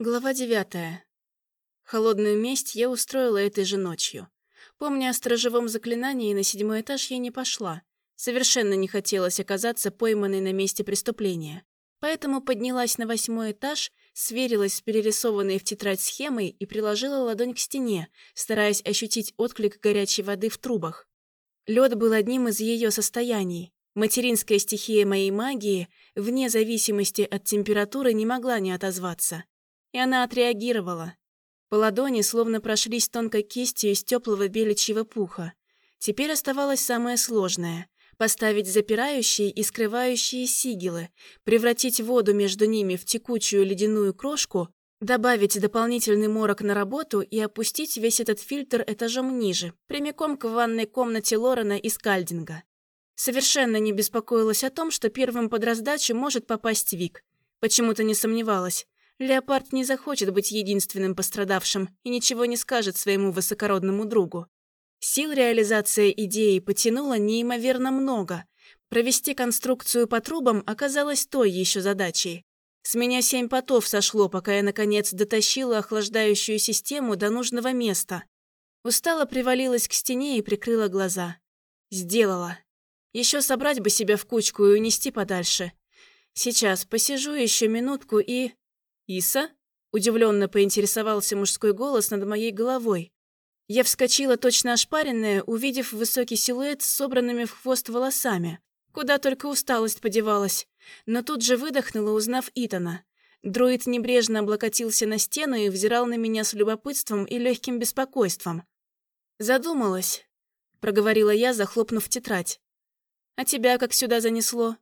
Глава девятая. Холодную месть я устроила этой же ночью. Помня о сторожевом заклинании, на седьмой этаж я не пошла. Совершенно не хотелось оказаться пойманной на месте преступления. Поэтому поднялась на восьмой этаж, сверилась с перерисованной в тетрадь схемой и приложила ладонь к стене, стараясь ощутить отклик горячей воды в трубах. Лед был одним из ее состояний. Материнская стихия моей магии, вне зависимости от температуры, не могла не отозваться. И она отреагировала. По ладони словно прошлись тонкой кистью из теплого беличьего пуха. Теперь оставалось самое сложное — поставить запирающие и скрывающие сигилы, превратить воду между ними в текучую ледяную крошку, добавить дополнительный морок на работу и опустить весь этот фильтр этажом ниже, прямиком к ванной комнате Лорена и Скальдинга. Совершенно не беспокоилась о том, что первым под раздачу может попасть Вик. Почему-то не сомневалась. Леопард не захочет быть единственным пострадавшим и ничего не скажет своему высокородному другу. Сил реализация идеи потянула неимоверно много. Провести конструкцию по трубам оказалось той еще задачей. С меня семь потов сошло, пока я, наконец, дотащила охлаждающую систему до нужного места. Устало привалилась к стене и прикрыла глаза. Сделала. Еще собрать бы себя в кучку и унести подальше. Сейчас посижу еще минутку и... «Иса?» – удивленно поинтересовался мужской голос над моей головой. Я вскочила точно ошпаренная, увидев высокий силуэт с собранными в хвост волосами. Куда только усталость подевалась. Но тут же выдохнула, узнав Итана. Дроид небрежно облокотился на стену и взирал на меня с любопытством и легким беспокойством. «Задумалась», — проговорила я, захлопнув тетрадь. «А тебя как сюда занесло?»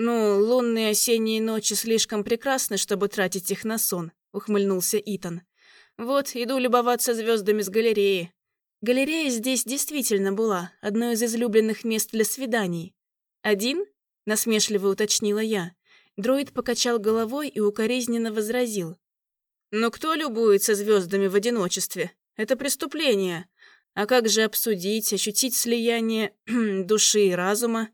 «Ну, лунные осенние ночи слишком прекрасны, чтобы тратить их на сон», — ухмыльнулся Итан. «Вот, иду любоваться звездами с галереи». Галерея здесь действительно была, одно из излюбленных мест для свиданий. «Один?» — насмешливо уточнила я. Дроид покачал головой и укоризненно возразил. «Но кто любуется звездами в одиночестве? Это преступление. А как же обсудить, ощутить слияние души и разума?»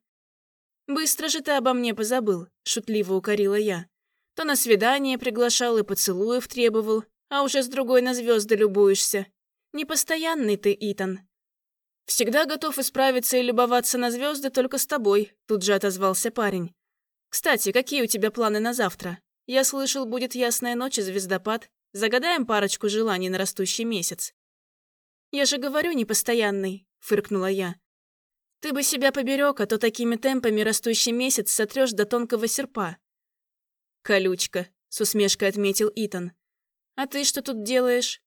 «Быстро же ты обо мне позабыл», — шутливо укорила я. «То на свидание приглашал и поцелуев требовал, а уже с другой на звезды любуешься. Непостоянный ты, Итан». «Всегда готов исправиться и любоваться на звезды только с тобой», — тут же отозвался парень. «Кстати, какие у тебя планы на завтра? Я слышал, будет ясная ночь и звездопад. Загадаем парочку желаний на растущий месяц». «Я же говорю, непостоянный», — фыркнула я. Ты бы себя поберег, а то такими темпами растущий месяц сотрешь до тонкого серпа. Колючка, с усмешкой отметил Итан. А ты что тут делаешь?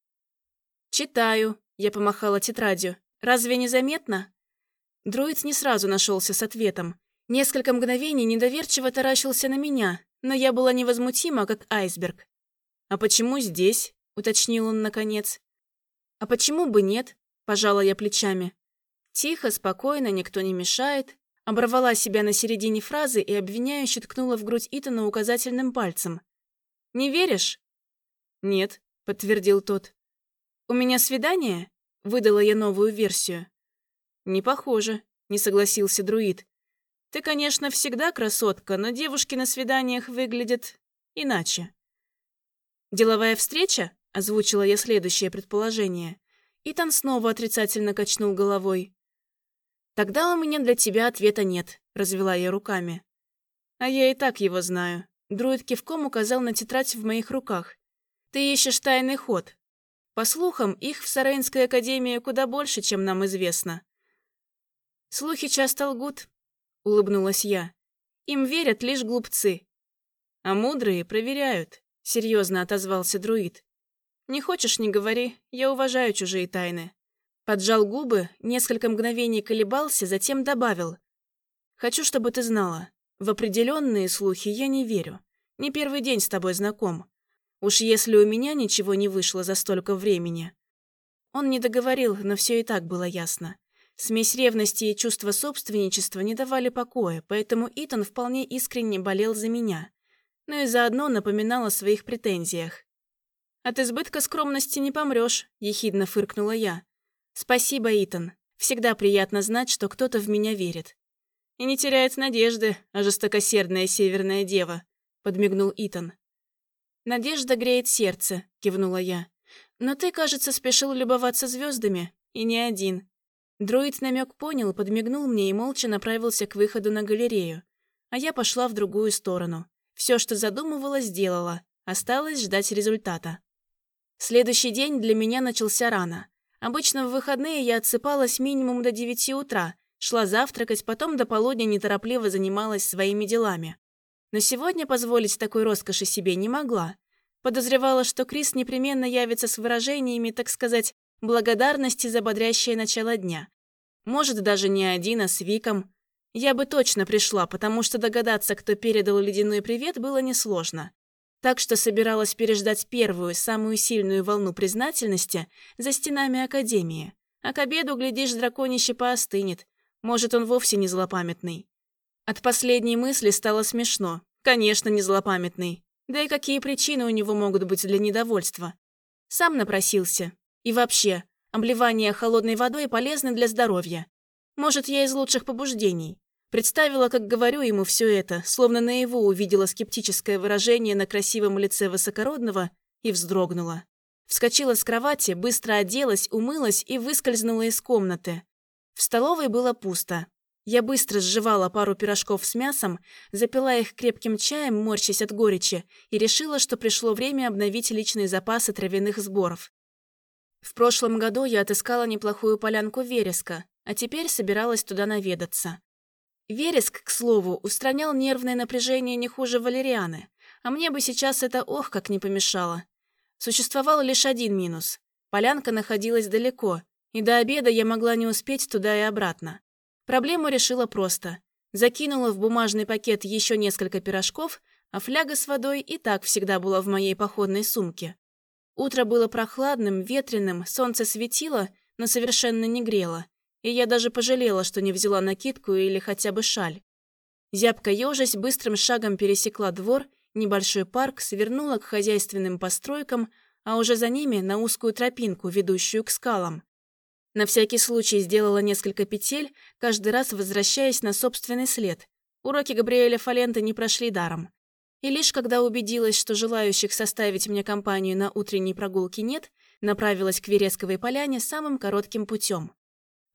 Читаю, я помахала тетрадью. Разве не заметно? Дроид не сразу нашелся с ответом. Несколько мгновений недоверчиво таращился на меня, но я была невозмутима, как айсберг. «А почему здесь?» — уточнил он наконец. «А почему бы нет?» — пожала я плечами. Тихо, спокойно, никто не мешает. Оборвала себя на середине фразы и обвиняюще ткнула в грудь Итана указательным пальцем. «Не веришь?» «Нет», — подтвердил тот. «У меня свидание?» — выдала я новую версию. «Не похоже», — не согласился друид. «Ты, конечно, всегда красотка, но девушки на свиданиях выглядят иначе». «Деловая встреча?» — озвучила я следующее предположение. Итан снова отрицательно качнул головой. «Тогда у меня для тебя ответа нет», — развела я руками. «А я и так его знаю». Друид кивком указал на тетрадь в моих руках. «Ты ищешь тайный ход. По слухам, их в Сарейнской академии куда больше, чем нам известно». «Слухи часто лгут», — улыбнулась я. «Им верят лишь глупцы». «А мудрые проверяют», — серьезно отозвался друид. «Не хочешь, не говори, я уважаю чужие тайны». Поджал губы, несколько мгновений колебался, затем добавил. «Хочу, чтобы ты знала. В определенные слухи я не верю. Не первый день с тобой знаком. Уж если у меня ничего не вышло за столько времени». Он не договорил, но все и так было ясно. Смесь ревности и чувства собственничества не давали покоя, поэтому Итан вполне искренне болел за меня, но и заодно напоминал о своих претензиях. «От избытка скромности не помрешь», — ехидно фыркнула я. «Спасибо, Итан. Всегда приятно знать, что кто-то в меня верит». «И не теряет надежды, а жестокосердная северная дева», — подмигнул Итан. «Надежда греет сердце», — кивнула я. «Но ты, кажется, спешил любоваться звездами, и не один». Друид намек понял, подмигнул мне и молча направился к выходу на галерею. А я пошла в другую сторону. Все, что задумывала, сделала. Осталось ждать результата. Следующий день для меня начался рано. Обычно в выходные я отсыпалась минимум до девяти утра, шла завтракать, потом до полудня неторопливо занималась своими делами. Но сегодня позволить такой роскоши себе не могла. Подозревала, что Крис непременно явится с выражениями, так сказать, благодарности за бодрящее начало дня. Может, даже не один, а с Виком. Я бы точно пришла, потому что догадаться, кто передал ледяной привет, было несложно. Так что собиралась переждать первую, самую сильную волну признательности за стенами Академии. А к обеду, глядишь, драконище поостынет. Может, он вовсе не злопамятный. От последней мысли стало смешно. Конечно, не злопамятный. Да и какие причины у него могут быть для недовольства? Сам напросился. И вообще, обливание холодной водой полезно для здоровья. Может, я из лучших побуждений. Представила, как говорю ему все это, словно наяву увидела скептическое выражение на красивом лице высокородного и вздрогнула. Вскочила с кровати, быстро оделась, умылась и выскользнула из комнаты. В столовой было пусто. Я быстро сживала пару пирожков с мясом, запила их крепким чаем, морщась от горечи, и решила, что пришло время обновить личные запасы травяных сборов. В прошлом году я отыскала неплохую полянку вереска, а теперь собиралась туда наведаться. Вереск, к слову, устранял нервное напряжение не хуже валерианы, а мне бы сейчас это ох как не помешало. Существовал лишь один минус. Полянка находилась далеко, и до обеда я могла не успеть туда и обратно. Проблему решила просто. Закинула в бумажный пакет еще несколько пирожков, а фляга с водой и так всегда была в моей походной сумке. Утро было прохладным, ветреным, солнце светило, но совершенно не грело, и я даже пожалела, что не взяла накидку или хотя бы шаль. Зябко ежась быстрым шагом пересекла двор, небольшой парк, свернула к хозяйственным постройкам, а уже за ними на узкую тропинку, ведущую к скалам. На всякий случай сделала несколько петель, каждый раз возвращаясь на собственный след. Уроки Габриэля Фалента не прошли даром. И лишь когда убедилась, что желающих составить мне компанию на утренней прогулке нет, направилась к Вересковой поляне самым коротким путем.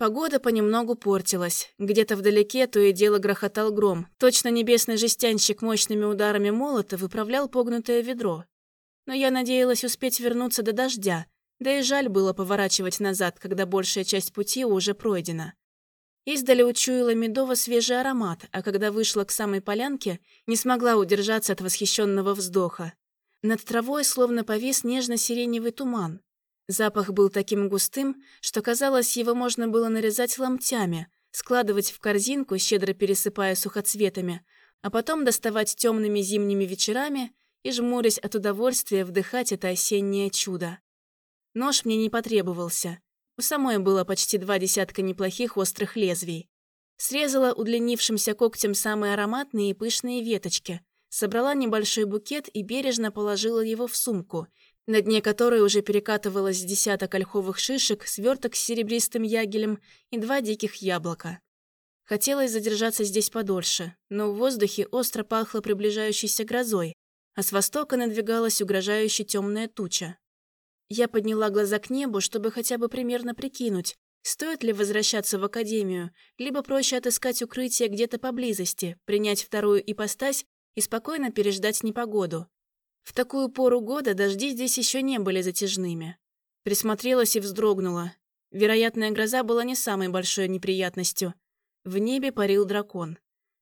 Погода понемногу портилась. Где-то вдалеке то и дело грохотал гром. Точно небесный жестянщик мощными ударами молота выправлял погнутое ведро. Но я надеялась успеть вернуться до дождя, да и жаль было поворачивать назад, когда большая часть пути уже пройдена. Издали учуяла медово-свежий аромат, а когда вышла к самой полянке, не смогла удержаться от восхищенного вздоха. Над травой словно повис нежно-сиреневый туман. Запах был таким густым, что казалось, его можно было нарезать ломтями, складывать в корзинку, щедро пересыпая сухоцветами, а потом доставать темными зимними вечерами и, жмурясь от удовольствия, вдыхать это осеннее чудо. Нож мне не потребовался. У самой было почти два десятка неплохих острых лезвий. Срезала удлинившимся когтем самые ароматные и пышные веточки, собрала небольшой букет и бережно положила его в сумку, на дне которой уже перекатывалось десяток ольховых шишек, сверток с серебристым ягелем и два диких яблока. Хотелось задержаться здесь подольше, но в воздухе остро пахло приближающейся грозой, а с востока надвигалась угрожающая темная туча. Я подняла глаза к небу, чтобы хотя бы примерно прикинуть, стоит ли возвращаться в академию, либо проще отыскать укрытие где-то поблизости, принять вторую ипостась и спокойно переждать непогоду. В такую пору года дожди здесь еще не были затяжными. Присмотрелась и вздрогнула. Вероятная гроза была не самой большой неприятностью. В небе парил дракон.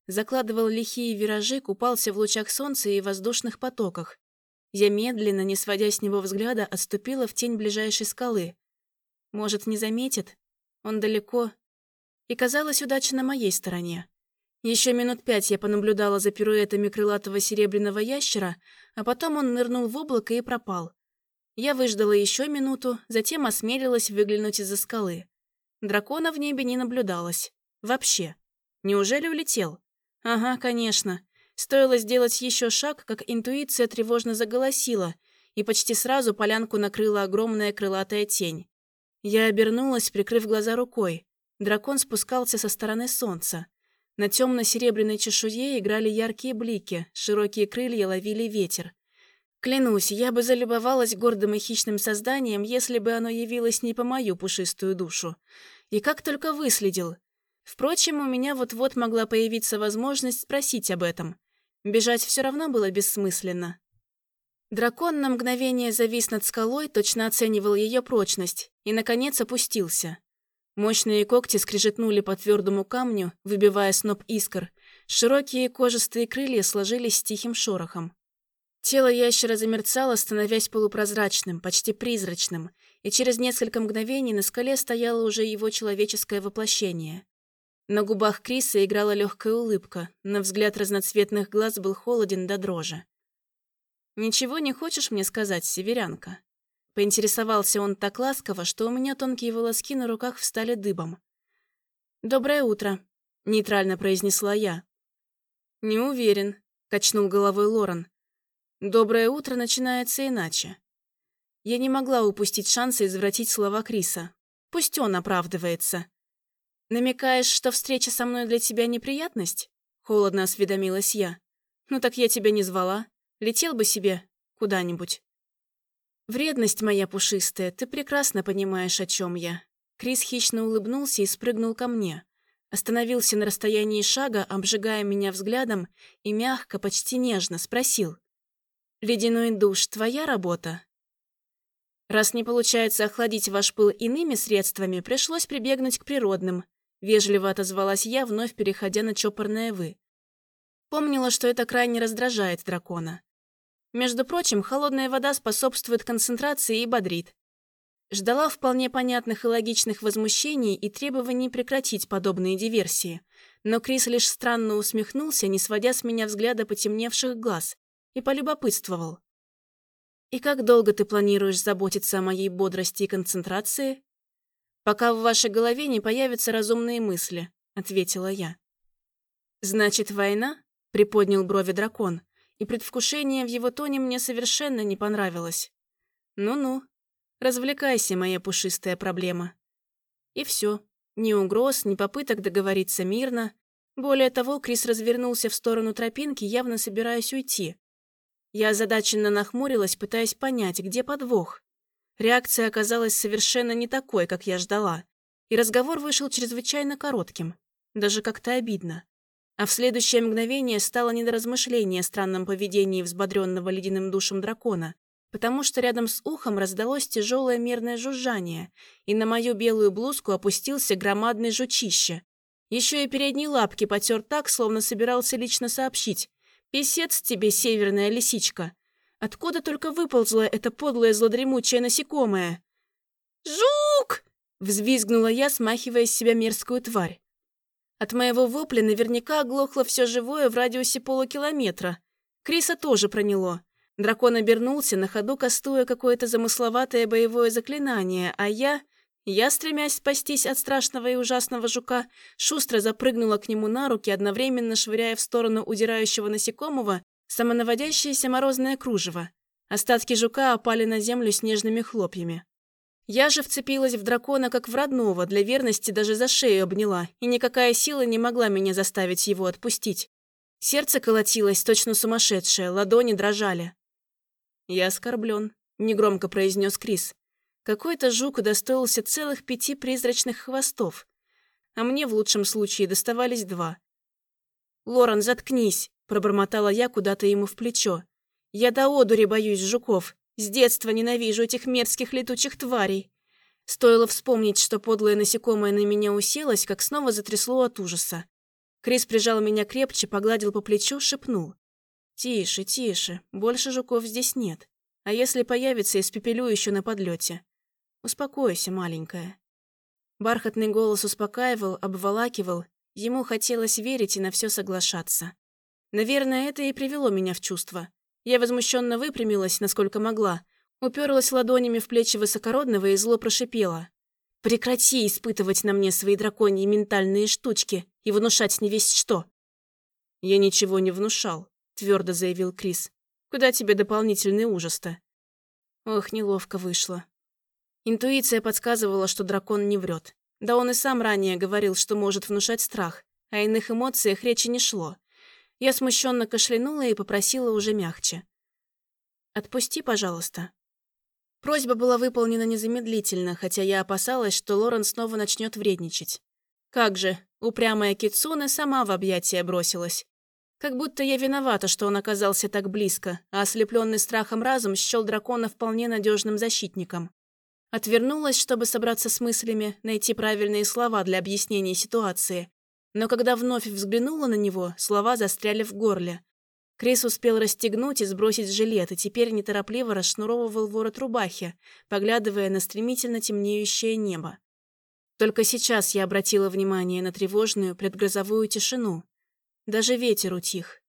Закладывал лихие виражи, купался в лучах солнца и воздушных потоках. Я медленно, не сводя с него взгляда, отступила в тень ближайшей скалы. Может, не заметит? Он далеко. И казалось удача на моей стороне. Еще минут пять я понаблюдала за пируэтами крылатого серебряного ящера, а потом он нырнул в облако и пропал. Я выждала еще минуту, затем осмелилась выглянуть из-за скалы. Дракона в небе не наблюдалось. Вообще. Неужели улетел? Ага, конечно. Стоило сделать еще шаг, как интуиция тревожно заголосила, и почти сразу полянку накрыла огромная крылатая тень. Я обернулась, прикрыв глаза рукой. Дракон спускался со стороны солнца. На темно-серебряной чешуе играли яркие блики, широкие крылья ловили ветер. Клянусь, я бы залюбовалась гордым и хищным созданием, если бы оно явилось не по мою пушистую душу. И как только выследил. Впрочем, у меня вот-вот могла появиться возможность спросить об этом. Бежать все равно было бессмысленно. Дракон на мгновение завис над скалой, точно оценивал ее прочность, и, наконец, опустился. Мощные когти скрежетнули по твердому камню, выбивая сноп искр. Широкие кожистые крылья сложились с тихим шорохом. Тело ящера замерцало, становясь полупрозрачным, почти призрачным, и через несколько мгновений на скале стояло уже его человеческое воплощение. На губах Криса играла легкая улыбка, но взгляд разноцветных глаз был холоден до дрожи. «Ничего не хочешь мне сказать, северянка?» Поинтересовался он так ласково, что у меня тонкие волоски на руках встали дыбом. «Доброе утро», — нейтрально произнесла я. «Не уверен», — качнул головой Лорен. Доброе утро начинается иначе. Я не могла упустить шанса извратить слова Криса. Пусть он оправдывается. «Намекаешь, что встреча со мной для тебя неприятность?» Холодно осведомилась я. «Ну так я тебя не звала. Летел бы себе куда-нибудь». «Вредность моя пушистая, ты прекрасно понимаешь, о чем я». Крис хищно улыбнулся и спрыгнул ко мне. Остановился на расстоянии шага, обжигая меня взглядом, и мягко, почти нежно спросил. Ледяной душ – твоя работа? Раз не получается охладить ваш пыл иными средствами, пришлось прибегнуть к природным. Вежливо отозвалась я, вновь переходя на чопорное «вы». Помнила, что это крайне раздражает дракона. Между прочим, холодная вода способствует концентрации и бодрит. Ждала вполне понятных и логичных возмущений и требований прекратить подобные диверсии. Но Крис лишь странно усмехнулся, не сводя с меня взгляда потемневших глаз, и полюбопытствовал. «И как долго ты планируешь заботиться о моей бодрости и концентрации?» «Пока в вашей голове не появятся разумные мысли», — ответила я. «Значит, война?» — приподнял брови дракон, и предвкушение в его тоне мне совершенно не понравилось. «Ну-ну, развлекайся, моя пушистая проблема». И все. Ни угроз, ни попыток договориться мирно. Более того, Крис развернулся в сторону тропинки, явно собираясь уйти. Я озадаченно нахмурилась, пытаясь понять, где подвох. Реакция оказалась совершенно не такой, как я ждала, и разговор вышел чрезвычайно коротким, даже как-то обидно. А в следующее мгновение стало не до размышления о странном поведении взбодренного ледяным душем дракона, потому что рядом с ухом раздалось тяжелое мерное жужжание, и на мою белую блузку опустился громадный жучище. Еще и передние лапки потер так, словно собирался лично сообщить. «Песец тебе, северная лисичка! Откуда только выползла эта подлая злодремучая насекомая?» «Жук!» — взвизгнула я, смахивая с себя мерзкую тварь. От моего вопля наверняка оглохло все живое в радиусе полукилометра. Криса тоже проняло. Дракон обернулся, на ходу кастуя какое-то замысловатое боевое заклинание, а я... Я, стремясь спастись от страшного и ужасного жука, шустро запрыгнула к нему на руки, одновременно швыряя в сторону удирающего насекомого самонаводящееся морозное кружево. Остатки жука опали на землю снежными хлопьями. Я же вцепилась в дракона как в родного, для верности даже за шею обняла, и никакая сила не могла меня заставить его отпустить. Сердце колотилось, точно сумасшедшее, ладони дрожали. «Я оскорблен», — негромко произнес Крис. Какой-то жук удостоился целых пяти призрачных хвостов, а мне в лучшем случае доставались два. «Лорен, заткнись!» – пробормотала я куда-то ему в плечо. «Я до одури боюсь жуков. С детства ненавижу этих мерзких летучих тварей». Стоило вспомнить, что подлое насекомое на меня уселось, как снова затрясло от ужаса. Крис прижал меня крепче, погладил по плечу, шепнул. «Тише, тише, больше жуков здесь нет. А если появится, испепелю еще на подлете. «Успокойся, маленькая». Бархатный голос успокаивал, обволакивал. Ему хотелось верить и на все соглашаться. Наверное, это и привело меня в чувство. Я возмущенно выпрямилась, насколько могла, уперлась ладонями в плечи высокородного и зло прошипела. «Прекрати испытывать на мне свои драконьи ментальные штучки и внушать не весть что!» «Я ничего не внушал», — твердо заявил Крис. «Куда тебе дополнительный ужас-то?» Ох, неловко вышло. Интуиция подсказывала, что дракон не врет. Да он и сам ранее говорил, что может внушать страх, а иных эмоциях речи не шло. Я смущенно кашлянула и попросила уже мягче. Отпусти, пожалуйста». Просьба была выполнена незамедлительно, хотя я опасалась, что Лорен снова начнет вредничать. Как же, упрямая Кицуна сама в объятия бросилась. Как будто я виновата, что он оказался так близко, а ослепленный страхом разум счел дракона вполне надежным защитником. Отвернулась, чтобы собраться с мыслями, найти правильные слова для объяснения ситуации. Но когда вновь взглянула на него, слова застряли в горле. Крис успел расстегнуть и сбросить жилет, и теперь неторопливо расшнуровывал ворот рубахи, поглядывая на стремительно темнеющее небо. Только сейчас я обратила внимание на тревожную предгрозовую тишину. Даже ветер утих.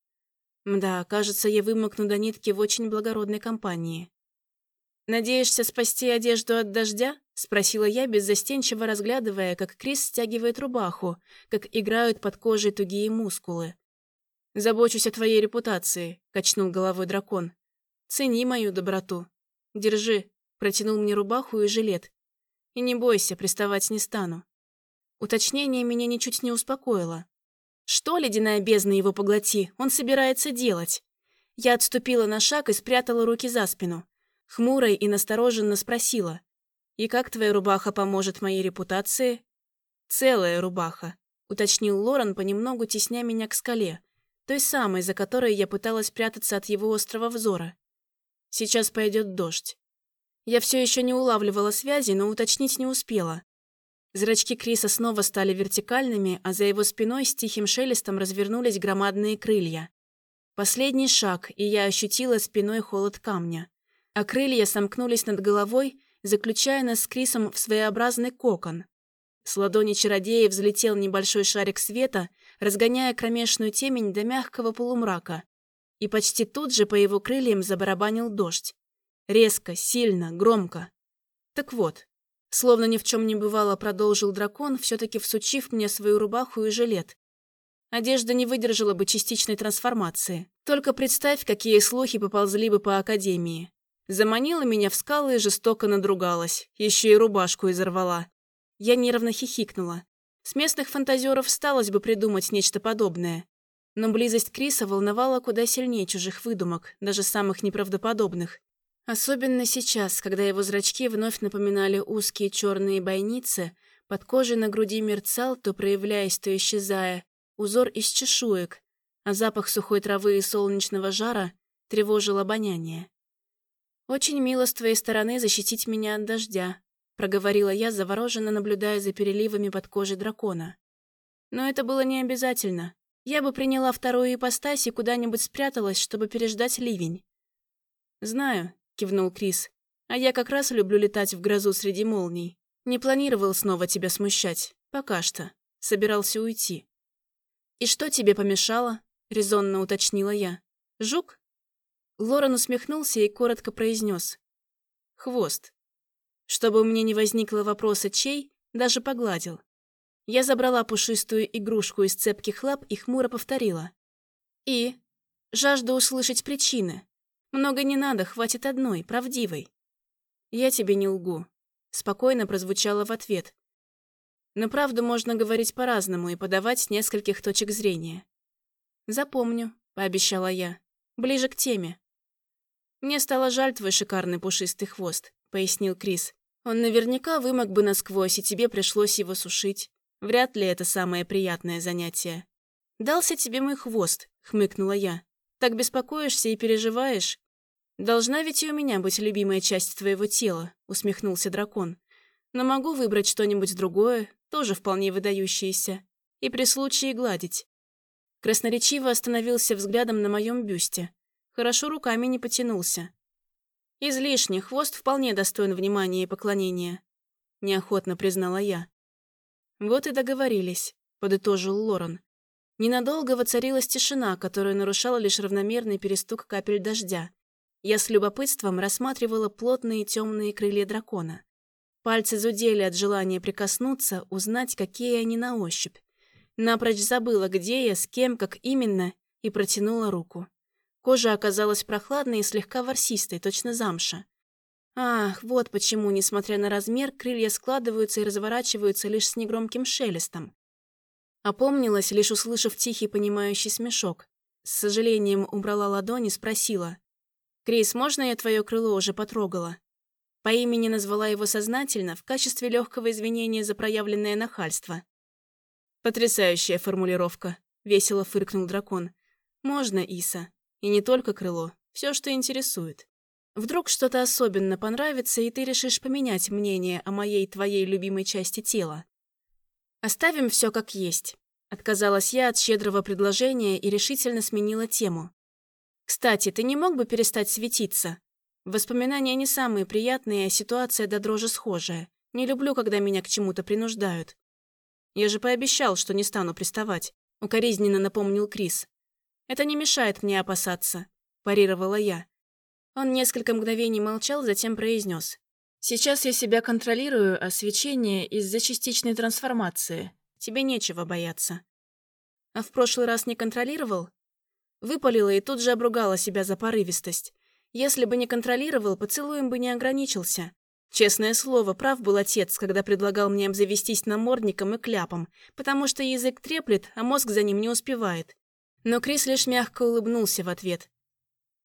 Мда, кажется, я вымокну до нитки в очень благородной компании. «Надеешься спасти одежду от дождя?» — спросила я, беззастенчиво разглядывая, как Крис стягивает рубаху, как играют под кожей тугие мускулы. «Забочусь о твоей репутации», — качнул головой дракон. «Цени мою доброту. Держи», — протянул мне рубаху и жилет. «И не бойся, приставать не стану». Уточнение меня ничуть не успокоило. Что, ледяная бездна его поглоти, он собирается делать? Я отступила на шаг и спрятала руки за спину. Хмурой и настороженно спросила. «И как твоя рубаха поможет моей репутации?» «Целая рубаха», — уточнил Лорен, понемногу тесня меня к скале, той самой, за которой я пыталась прятаться от его острого взора. «Сейчас пойдет дождь». Я все еще не улавливала связи, но уточнить не успела. Зрачки Криса снова стали вертикальными, а за его спиной с тихим шелестом развернулись громадные крылья. Последний шаг, и я ощутила спиной холод камня. А крылья сомкнулись над головой, заключая нас с Крисом в своеобразный кокон. С ладони чародея взлетел небольшой шарик света, разгоняя кромешную темень до мягкого полумрака. И почти тут же по его крыльям забарабанил дождь. Резко, сильно, громко. Так вот, Словно ни в чем не бывало, продолжил дракон, все-таки всучив мне свою рубаху и жилет. Одежда не выдержала бы частичной трансформации. Только представь, какие слухи поползли бы по Академии. Заманила меня в скалы и жестоко надругалась. Еще и рубашку изорвала. Я нервно хихикнула. С местных фантазеров сталось бы придумать нечто подобное. Но близость Криса волновала куда сильнее чужих выдумок, даже самых неправдоподобных. Особенно сейчас, когда его зрачки вновь напоминали узкие черные бойницы, под кожей на груди мерцал, то проявляясь, то исчезая, узор из чешуек, а запах сухой травы и солнечного жара тревожил обоняние. «Очень мило с твоей стороны защитить меня от дождя», проговорила я, завороженно наблюдая за переливами под кожей дракона. Но это было не обязательно. Я бы приняла вторую ипостась и куда-нибудь спряталась, чтобы переждать ливень. «Знаю», — кивнул Крис. «А я как раз люблю летать в грозу среди молний. Не планировал снова тебя смущать. Пока что. Собирался уйти». «И что тебе помешало?» — резонно уточнила я. «Жук?» Лорен усмехнулся и коротко произнес. «Хвост». Чтобы у меня не возникло вопроса «чей», даже погладил. Я забрала пушистую игрушку из цепких лап и хмуро повторила. «И? Жажда услышать причины. Много не надо, хватит одной, правдивой. Я тебе не лгу. Спокойно прозвучало в ответ. Но правду можно говорить по-разному и подавать с нескольких точек зрения. Запомню, пообещала я. Ближе к теме. Мне стало жаль твой шикарный пушистый хвост, пояснил Крис. Он наверняка вымок бы насквозь, и тебе пришлось его сушить. Вряд ли это самое приятное занятие. «Дался тебе мой хвост», — хмыкнула я. «Так беспокоишься и переживаешь? «Должна ведь и у меня быть любимая часть твоего тела», — усмехнулся дракон. «Но могу выбрать что-нибудь другое, тоже вполне выдающееся, и при случае гладить». Красноречиво остановился взглядом на моем бюсте. Хорошо руками не потянулся. «Излишне, хвост вполне достоин внимания и поклонения», — неохотно признала я. «Вот и договорились», — подытожил Лорен. Ненадолго воцарилась тишина, которую нарушала лишь равномерный перестук капель дождя. Я с любопытством рассматривала плотные темные крылья дракона. Пальцы зудели от желания прикоснуться, узнать, какие они на ощупь. Напрочь забыла, где я, с кем, как именно, и протянула руку. Кожа оказалась прохладной и слегка ворсистой, точно замша. Ах, вот почему, несмотря на размер, крылья складываются и разворачиваются лишь с негромким шелестом. Опомнилась, лишь услышав тихий понимающий смешок. С сожалением убрала ладони спросила. «Крис, можно я твое крыло уже потрогала?» По имени назвала его сознательно в качестве легкого извинения за проявленное нахальство. «Потрясающая формулировка», — весело фыркнул дракон. «Можно, Иса. И не только крыло. Все, что интересует. Вдруг что-то особенно понравится, и ты решишь поменять мнение о моей твоей любимой части тела. Оставим все как есть. Отказалась я от щедрого предложения и решительно сменила тему. Кстати, ты не мог бы перестать светиться? Воспоминания не самые приятные, а ситуация до дрожи схожая. Не люблю, когда меня к чему-то принуждают. Я же пообещал, что не стану приставать. Укоризненно напомнил Крис. Это не мешает мне опасаться, парировала я. Он несколько мгновений молчал, затем произнес. «Сейчас я себя контролирую, а свечение из-за частичной трансформации. Тебе нечего бояться». «А в прошлый раз не контролировал?» Выпалила и тут же обругала себя за порывистость. Если бы не контролировал, поцелуем бы не ограничился. Честное слово, прав был отец, когда предлагал мне обзавестись намордником и кляпом, потому что язык треплет, а мозг за ним не успевает. Но Крис лишь мягко улыбнулся в ответ.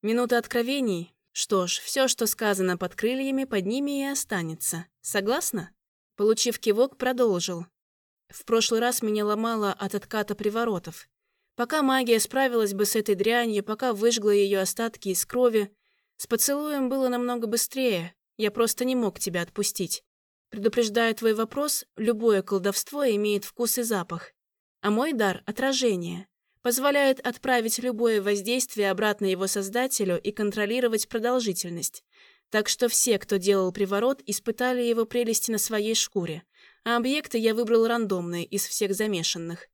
Минута откровений, что ж, все, что сказано под крыльями, под ними и останется. Согласна? Получив кивок, продолжил. В прошлый раз меня ломало от отката приворотов. Пока магия справилась бы с этой дрянью, пока выжгла ее остатки из крови, с поцелуем было намного быстрее. Я просто не мог тебя отпустить. Предупреждая твой вопрос, любое колдовство имеет вкус и запах. А мой дар — отражение позволяет отправить любое воздействие обратно его создателю и контролировать продолжительность. Так что все, кто делал приворот, испытали его прелести на своей шкуре, а объекты я выбрал рандомные из всех замешанных.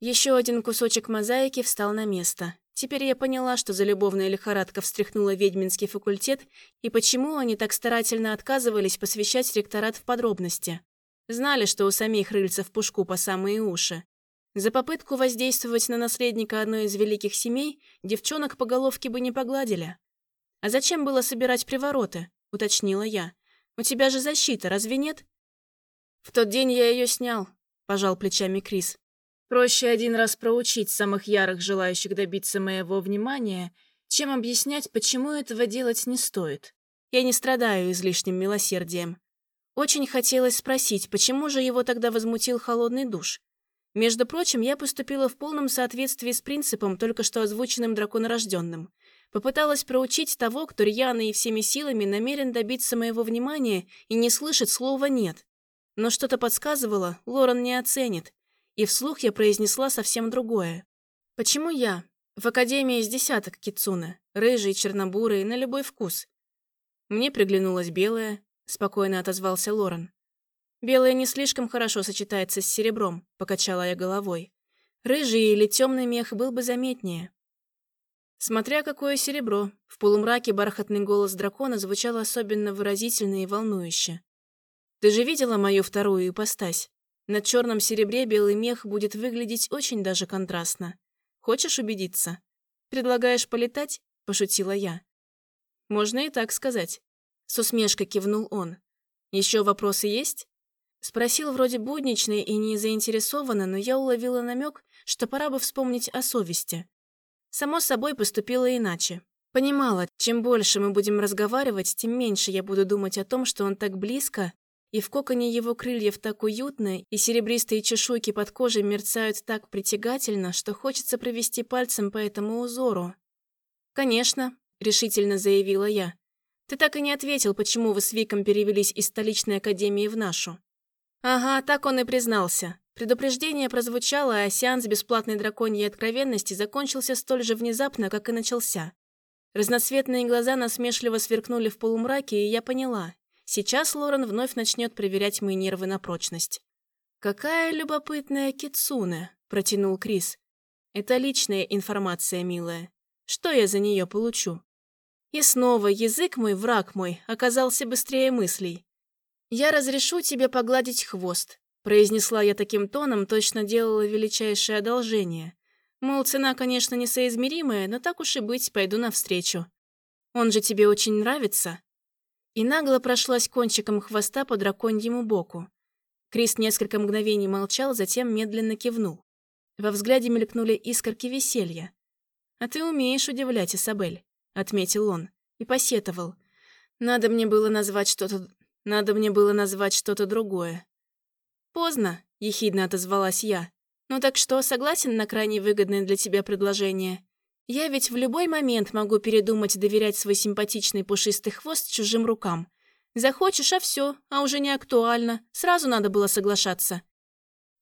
Еще один кусочек мозаики встал на место. Теперь я поняла, что за любовная лихорадка встряхнула ведьминский факультет и почему они так старательно отказывались посвящать ректорат в подробности. Знали, что у самих рыльца в пушку по самые уши. За попытку воздействовать на наследника одной из великих семей девчонок по головке бы не погладили. «А зачем было собирать привороты?» — уточнила я. «У тебя же защита, разве нет?» «В тот день я ее снял», — пожал плечами Крис. «Проще один раз проучить самых ярых желающих добиться моего внимания, чем объяснять, почему этого делать не стоит. Я не страдаю излишним милосердием. Очень хотелось спросить, почему же его тогда возмутил холодный душ? Между прочим, я поступила в полном соответствии с принципом, только что озвученным драконорожденным. Попыталась проучить того, кто рьяно и всеми силами намерен добиться моего внимания и не слышит слова «нет». Но что-то подсказывало, Лорен не оценит. И вслух я произнесла совсем другое. «Почему я? В академии из десяток кицуна, рыжий, чернобурый, на любой вкус». Мне приглянулась белая, спокойно отозвался Лорен. «Белое не слишком хорошо сочетается с серебром», — покачала я головой. «Рыжий или темный мех был бы заметнее». Смотря какое серебро, в полумраке бархатный голос дракона звучал особенно выразительно и волнующе. «Ты же видела мою вторую ипостась? На черном серебре белый мех будет выглядеть очень даже контрастно. Хочешь убедиться? Предлагаешь полетать?» — пошутила я. «Можно и так сказать». С усмешкой кивнул он. «Еще вопросы есть?» Спросил вроде буднично и не заинтересованно, но я уловила намек, что пора бы вспомнить о совести. Само собой поступила иначе. Понимала, чем больше мы будем разговаривать, тем меньше я буду думать о том, что он так близко, и в коконе его крыльев так уютно, и серебристые чешуйки под кожей мерцают так притягательно, что хочется провести пальцем по этому узору. «Конечно», — решительно заявила я. «Ты так и не ответил, почему вы с Виком перевелись из столичной академии в нашу». Ага, так он и признался. Предупреждение прозвучало, а сеанс бесплатной драконьей откровенности закончился столь же внезапно, как и начался. Разноцветные глаза насмешливо сверкнули в полумраке, и я поняла. Сейчас Лорен вновь начнет проверять мои нервы на прочность. «Какая любопытная кицуне», — протянул Крис. «Это личная информация, милая. Что я за нее получу?» И снова язык мой, враг мой, оказался быстрее мыслей. «Я разрешу тебе погладить хвост», — произнесла я таким тоном, точно делала величайшее одолжение. Мол, цена, конечно, несоизмеримая, но так уж и быть, пойду навстречу. Он же тебе очень нравится?» И нагло прошлась кончиком хвоста по драконьему боку. Крис несколько мгновений молчал, затем медленно кивнул. Во взгляде мелькнули искорки веселья. «А ты умеешь удивлять, Исабель. — отметил он, и посетовал. «Надо мне было назвать что-то... Надо мне было назвать что-то другое». «Поздно», — ехидно отозвалась я. «Ну так что, согласен на крайне выгодное для тебя предложение? Я ведь в любой момент могу передумать доверять свой симпатичный пушистый хвост чужим рукам. Захочешь, а все, а уже не актуально. Сразу надо было соглашаться.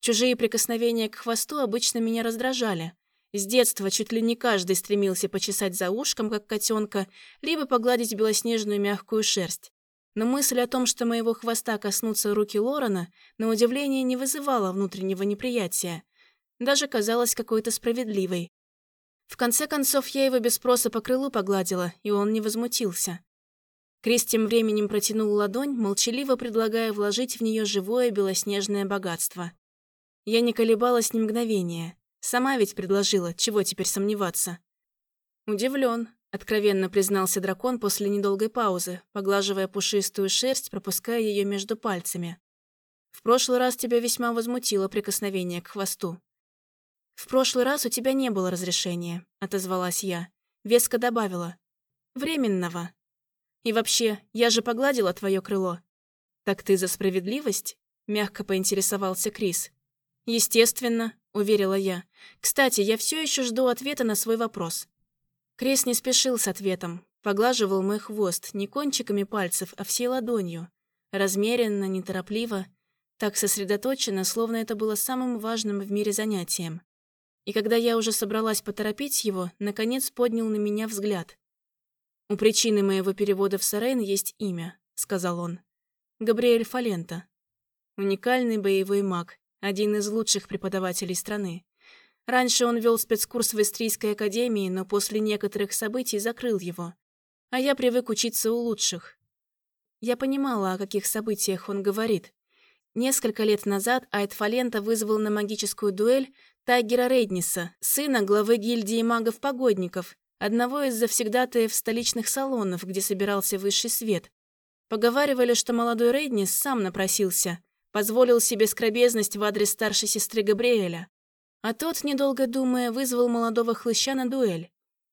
Чужие прикосновения к хвосту обычно меня раздражали. С детства чуть ли не каждый стремился почесать за ушком, как котенка, либо погладить белоснежную мягкую шерсть. Но мысль о том, что моего хвоста коснутся руки Лорена, на удивление не вызывала внутреннего неприятия. Даже казалась какой-то справедливой. В конце концов, я его без спроса по крылу погладила, и он не возмутился. Крис тем временем протянул ладонь, молчаливо предлагая вложить в нее живое белоснежное богатство. Я не колебалась ни мгновения. Сама ведь предложила, чего теперь сомневаться. Удивлен, откровенно признался дракон после недолгой паузы, поглаживая пушистую шерсть, пропуская ее между пальцами. В прошлый раз тебя весьма возмутило прикосновение к хвосту. «В прошлый раз у тебя не было разрешения», — отозвалась я. Веска добавила. «Временного». И вообще, я же погладила твое крыло. Так ты за справедливость? Мягко поинтересовался Крис. Естественно, уверила я. Кстати, я все еще жду ответа на свой вопрос. Крис не спешил с ответом. Поглаживал мой хвост не кончиками пальцев, а всей ладонью. Размеренно, неторопливо, так сосредоточенно, словно это было самым важным в мире занятием. И когда я уже собралась поторопить его, наконец поднял на меня взгляд. «У причины моего перевода в Сарейн есть имя», — сказал он. «Габриэль Фалента. Уникальный боевой маг, один из лучших преподавателей страны. Раньше он вел спецкурс в Истрийской академии, но после некоторых событий закрыл его. А я привык учиться у лучших. Я понимала, о каких событиях он говорит. Несколько лет назад Айд Фалента вызвал на магическую дуэль Тайгера Рейдниса, сына главы гильдии магов-погодников, одного из завсегдатаев столичных салонов, где собирался высший свет. Поговаривали, что молодой Рейднис сам напросился, позволил себе скробезность в адрес старшей сестры Габриэля. А тот, недолго думая, вызвал молодого хлыща на дуэль.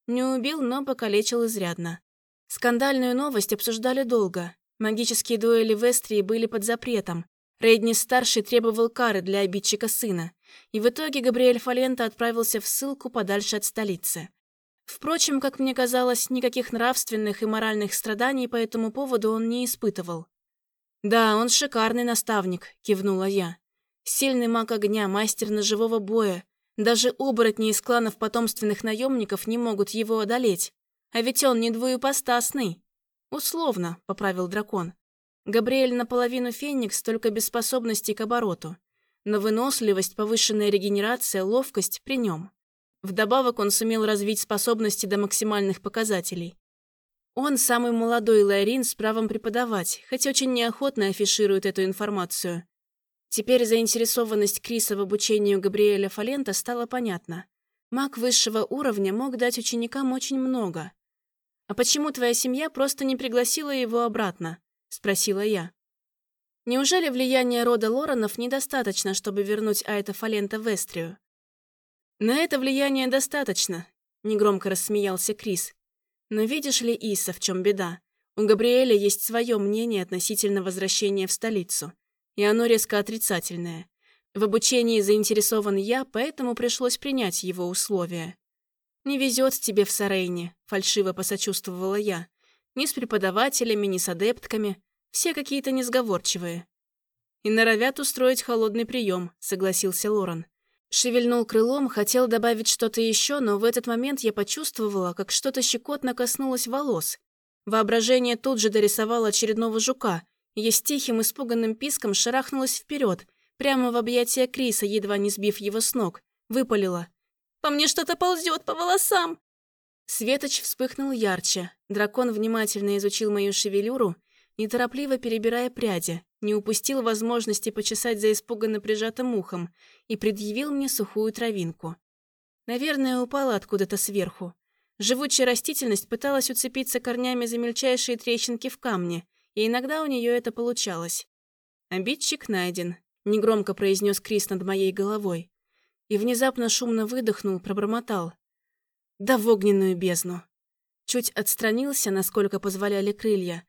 Не убил, но покалечил изрядно. Скандальную новость обсуждали долго. Магические дуэли в Эстрии были под запретом. Рейднис-старший требовал кары для обидчика сына. И в итоге Габриэль Фалента отправился в ссылку подальше от столицы. Впрочем, как мне казалось, никаких нравственных и моральных страданий по этому поводу он не испытывал. «Да, он шикарный наставник», — кивнула я. «Сильный маг огня, мастер ножевого боя. Даже оборотни из кланов потомственных наемников не могут его одолеть. А ведь он не двуепостасный». «Условно», — поправил дракон. «Габриэль наполовину феникс, только без способностей к обороту. Но выносливость, повышенная регенерация, ловкость при нем. Вдобавок он сумел развить способности до максимальных показателей. Он самый молодой Лайрин с правом преподавать, хоть очень неохотно афиширует эту информацию. Теперь заинтересованность Криса в обучении Габриэля Фалента стала понятна. Маг высшего уровня мог дать ученикам очень много. «А почему твоя семья просто не пригласила его обратно?» – спросила я. Неужели влияние рода Лоранов недостаточно, чтобы вернуть Айта Фалента в Эстрию? «На это влияние достаточно», — негромко рассмеялся Крис. «Но видишь ли, Иса, в чем беда? У Габриэля есть свое мнение относительно возвращения в столицу, и оно резко отрицательное. В обучении заинтересован я, поэтому пришлось принять его условия. «Не везет тебе в Сарейне», — фальшиво посочувствовала я. «Ни с преподавателями, ни с адептками. Все какие-то несговорчивые». «И норовят устроить холодный прием», — согласился Лорен. Шевельнул крылом, хотел добавить что-то еще, но в этот момент я почувствовала, как что-то щекотно коснулось волос. Воображение тут же дорисовало очередного жука, я с тихим испуганным писком шарахнулась вперед, прямо в объятия Криса, едва не сбив его с ног. Выпалила. «По мне что-то ползет по волосам!» Светоч вспыхнул ярче. Дракон внимательно изучил мою шевелюру, неторопливо перебирая пряди, не упустил возможности почесать за испуганно прижатым ухом и предъявил мне сухую травинку. Наверное, упала откуда-то сверху. Живучая растительность пыталась уцепиться корнями за мельчайшие трещинки в камне, и иногда у нее это получалось. «Обидчик найден», — негромко произнес Крис над моей головой. И внезапно шумно выдохнул, пробормотал. «Да в огненную бездну!» Чуть отстранился, насколько позволяли крылья.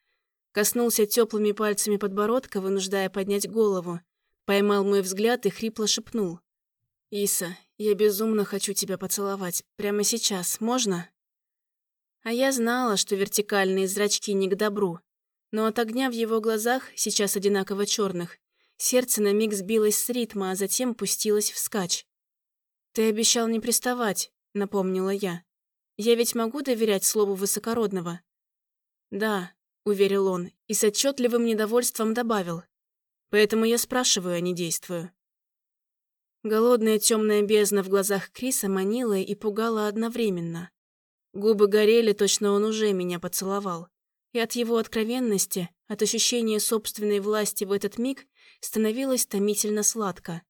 Коснулся теплыми пальцами подбородка, вынуждая поднять голову. Поймал мой взгляд и хрипло шепнул. «Иса, я безумно хочу тебя поцеловать. Прямо сейчас. Можно?» А я знала, что вертикальные зрачки не к добру. Но от огня в его глазах, сейчас одинаково черных, сердце на миг сбилось с ритма, а затем пустилось вскачь. «Ты обещал не приставать», — напомнила я. «Я ведь могу доверять слову высокородного?» «Да», — уверил он и с отчетливым недовольством добавил. «Поэтому я спрашиваю, а не действую». Голодная темная бездна в глазах Криса манила и пугала одновременно. Губы горели, точно он уже меня поцеловал. И от его откровенности, от ощущения собственной власти в этот миг становилось томительно сладко.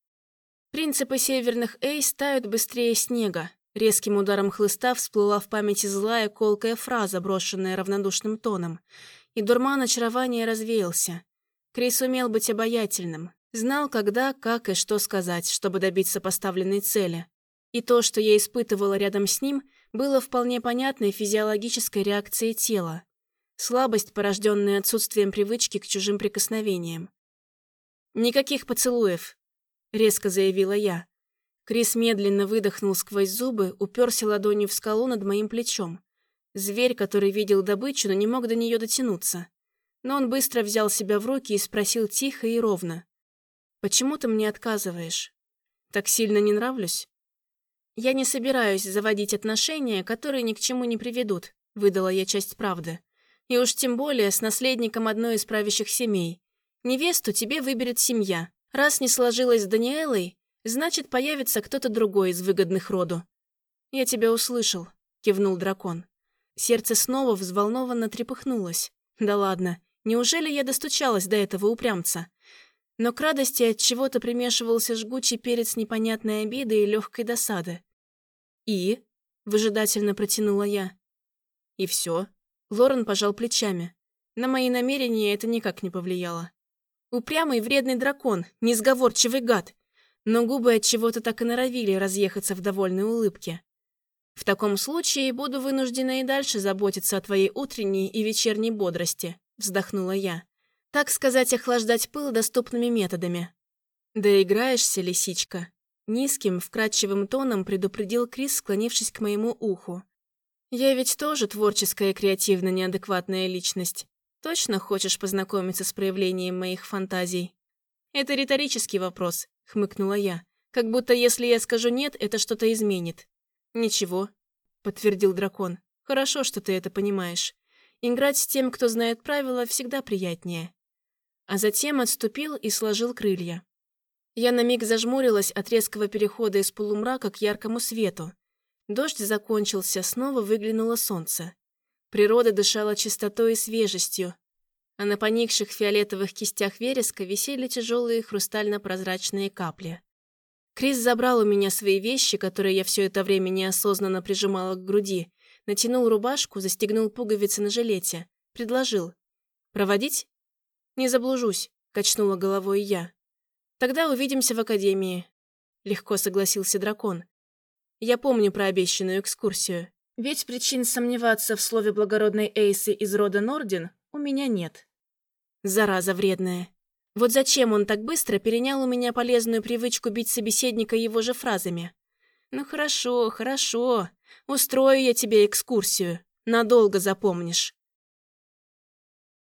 Принципы северных Эйс тают быстрее снега. Резким ударом хлыста всплыла в памяти злая колкая фраза, брошенная равнодушным тоном. И дурман очарования развеялся. Крис умел быть обаятельным, Знал, когда, как и что сказать, чтобы добиться поставленной цели. И то, что я испытывала рядом с ним, было вполне понятной физиологической реакцией тела. Слабость, порожденная отсутствием привычки к чужим прикосновениям. «Никаких поцелуев», — резко заявила я. Крис медленно выдохнул сквозь зубы, уперся ладонью в скалу над моим плечом. Зверь, который видел добычу, но не мог до нее дотянуться. Но он быстро взял себя в руки и спросил тихо и ровно. Почему ты мне отказываешь? Так сильно не нравлюсь? Я не собираюсь заводить отношения, которые ни к чему не приведут, выдала я часть правды. И уж тем более с наследником одной из правящих семей. Невесту тебе выберет семья. Раз не сложилось с Даниэлой, значит, появится кто-то другой из выгодных роду. Я тебя услышал, кивнул дракон. Сердце снова взволнованно трепыхнулось. Да ладно, неужели я достучалась до этого упрямца? Но к радости от чего-то примешивался жгучий перец непонятной обиды и легкой досады. «И?» – выжидательно протянула я. «И все?» – Лорен пожал плечами. На мои намерения это никак не повлияло. Упрямый вредный дракон, несговорчивый гад. Но губы от чего-то так и норовили разъехаться в довольной улыбке. В таком случае буду вынуждена и дальше заботиться о твоей утренней и вечерней бодрости, вздохнула я. Так сказать, охлаждать пыл доступными методами. Да играешься, лисичка. Низким, вкрадчивым тоном предупредил Крис, склонившись к моему уху. Я ведь тоже творческая и креативно неадекватная личность. Точно хочешь познакомиться с проявлением моих фантазий? Это риторический вопрос, хмыкнула я. Как будто если я скажу «нет», это что-то изменит. Ничего, подтвердил дракон. Хорошо, что ты это понимаешь. Играть с тем, кто знает правила, всегда приятнее а затем отступил и сложил крылья. Я на миг зажмурилась от резкого перехода из полумрака к яркому свету. Дождь закончился, снова выглянуло солнце. Природа дышала чистотой и свежестью, а на поникших фиолетовых кистях вереска висели тяжелые хрустально-прозрачные капли. Крис забрал у меня свои вещи, которые я все это время неосознанно прижимала к груди, натянул рубашку, застегнул пуговицы на жилете, предложил. «Проводить?» «Не заблужусь», — качнула головой я. «Тогда увидимся в академии», — легко согласился дракон. «Я помню про обещанную экскурсию. Ведь причин сомневаться в слове благородной Эйсы из рода Нордин у меня нет». Зараза вредная. Вот зачем он так быстро перенял у меня полезную привычку бить собеседника его же фразами? «Ну хорошо, хорошо. Устрою я тебе экскурсию. Надолго запомнишь».